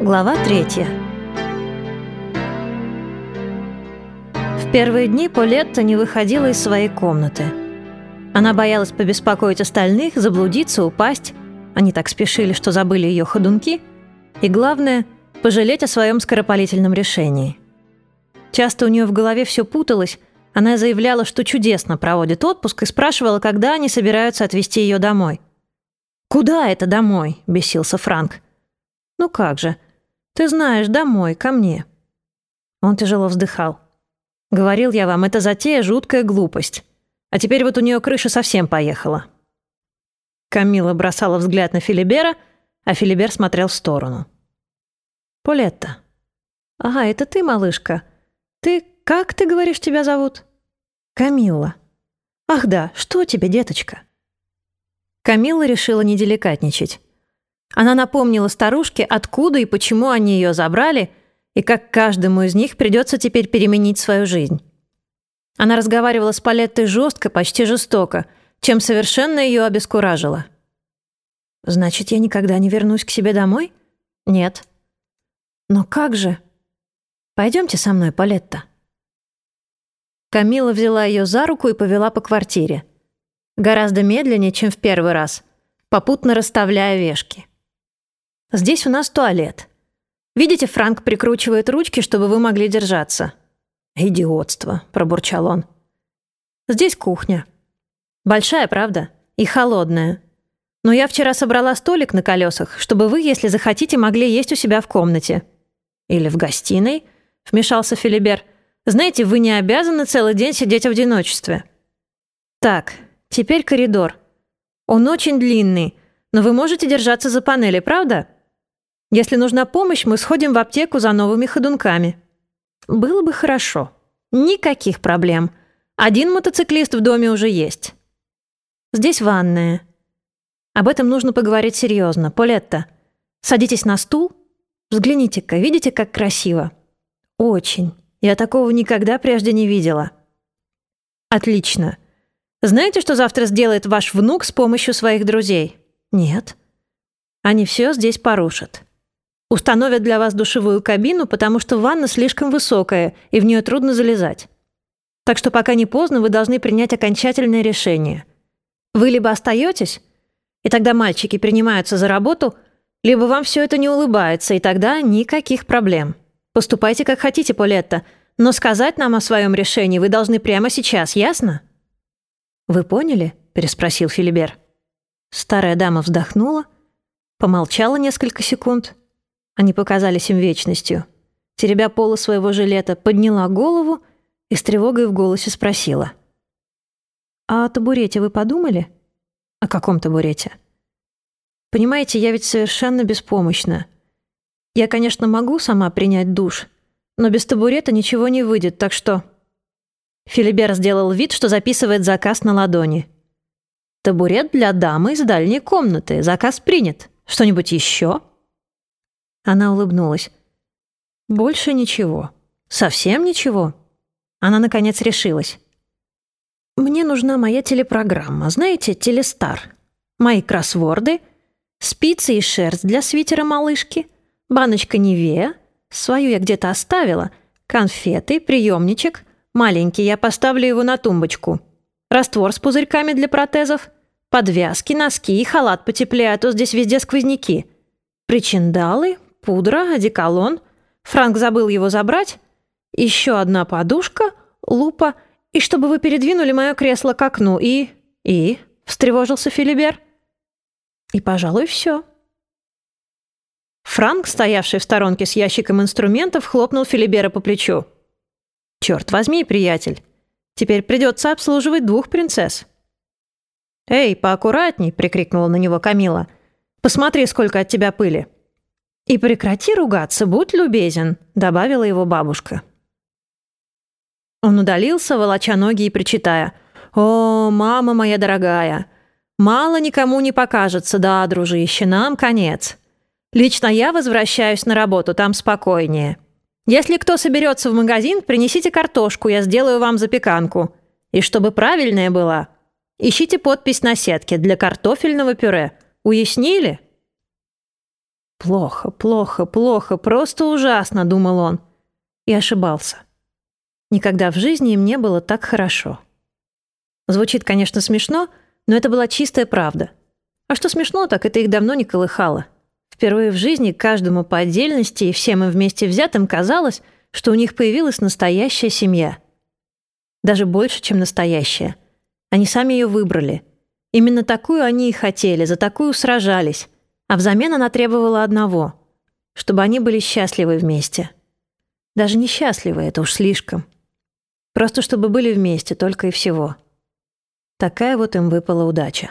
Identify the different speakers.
Speaker 1: Глава третья. В первые дни Полетта не выходила из своей комнаты. Она боялась побеспокоить остальных, заблудиться, упасть. Они так спешили, что забыли ее ходунки. И главное – пожалеть о своем скоропалительном решении. Часто у нее в голове все путалось. Она заявляла, что чудесно проводит отпуск и спрашивала, когда они собираются отвезти ее домой. «Куда это домой?» – бесился Франк. «Ну как же – ты знаешь, домой, ко мне». Он тяжело вздыхал. «Говорил я вам, это затея жуткая глупость. А теперь вот у нее крыша совсем поехала». Камила бросала взгляд на Филибера, а Филибер смотрел в сторону. «Полетта». «Ага, это ты, малышка. Ты, как ты говоришь, тебя зовут?» «Камилла». «Ах да, что тебе, деточка?» Камилла решила не деликатничать. Она напомнила старушке, откуда и почему они ее забрали, и как каждому из них придется теперь переменить свою жизнь. Она разговаривала с Палеттой жестко, почти жестоко, чем совершенно ее обескуражило. «Значит, я никогда не вернусь к себе домой?» «Нет». «Но как же?» «Пойдемте со мной, Палетта». Камила взяла ее за руку и повела по квартире. Гораздо медленнее, чем в первый раз, попутно расставляя вешки. Здесь у нас туалет. Видите, Франк прикручивает ручки, чтобы вы могли держаться». «Идиотство», — пробурчал он. «Здесь кухня. Большая, правда? И холодная. Но я вчера собрала столик на колесах, чтобы вы, если захотите, могли есть у себя в комнате». «Или в гостиной», — вмешался Филибер. «Знаете, вы не обязаны целый день сидеть в одиночестве». «Так, теперь коридор. Он очень длинный, но вы можете держаться за панели, правда?» Если нужна помощь, мы сходим в аптеку за новыми ходунками». «Было бы хорошо. Никаких проблем. Один мотоциклист в доме уже есть. Здесь ванная. Об этом нужно поговорить серьезно. Полетта, садитесь на стул. Взгляните-ка, видите, как красиво? Очень. Я такого никогда прежде не видела. Отлично. Знаете, что завтра сделает ваш внук с помощью своих друзей? Нет. Они все здесь порушат. Установят для вас душевую кабину, потому что ванна слишком высокая, и в нее трудно залезать. Так что пока не поздно, вы должны принять окончательное решение. Вы либо остаетесь, и тогда мальчики принимаются за работу, либо вам все это не улыбается, и тогда никаких проблем. Поступайте как хотите, Полетта, но сказать нам о своем решении вы должны прямо сейчас, ясно?» «Вы поняли?» – переспросил Филибер. Старая дама вздохнула, помолчала несколько секунд – они показались им вечностью. Теребя полы своего жилета, подняла голову и с тревогой в голосе спросила. «А о табурете вы подумали?» «О каком табурете?» «Понимаете, я ведь совершенно беспомощна. Я, конечно, могу сама принять душ, но без табурета ничего не выйдет, так что...» Филибер сделал вид, что записывает заказ на ладони. «Табурет для дамы из дальней комнаты. Заказ принят. Что-нибудь еще?» Она улыбнулась. «Больше ничего. Совсем ничего?» Она, наконец, решилась. «Мне нужна моя телепрограмма, знаете, телестар. Мои кроссворды, спицы и шерсть для свитера малышки, баночка Невея, свою я где-то оставила, конфеты, приемничек, маленький, я поставлю его на тумбочку, раствор с пузырьками для протезов, подвязки, носки и халат потеплее, а то здесь везде сквозняки, причиндалы, пудра, одеколон. Франк забыл его забрать. Еще одна подушка, лупа, и чтобы вы передвинули мое кресло к окну, и... И... встревожился Филибер. И, пожалуй, все. Франк, стоявший в сторонке с ящиком инструментов, хлопнул Филибера по плечу. «Черт возьми, приятель, теперь придется обслуживать двух принцесс». «Эй, поаккуратней!» — прикрикнула на него Камила. «Посмотри, сколько от тебя пыли!» «И прекрати ругаться, будь любезен», — добавила его бабушка. Он удалился, волоча ноги и причитая. «О, мама моя дорогая! Мало никому не покажется, да, дружище, нам конец. Лично я возвращаюсь на работу, там спокойнее. Если кто соберется в магазин, принесите картошку, я сделаю вам запеканку. И чтобы правильная была, ищите подпись на сетке для картофельного пюре. Уяснили?» Плохо, плохо, плохо, просто ужасно, думал он. И ошибался. Никогда в жизни им не было так хорошо. Звучит, конечно, смешно, но это была чистая правда. А что смешно, так это их давно не колыхало. Впервые в жизни каждому по отдельности и всем им вместе взятым казалось, что у них появилась настоящая семья. Даже больше, чем настоящая. Они сами ее выбрали. Именно такую они и хотели, за такую сражались. А взамен она требовала одного — чтобы они были счастливы вместе. Даже не счастливы, это уж слишком. Просто чтобы были вместе, только и всего. Такая вот им выпала удача.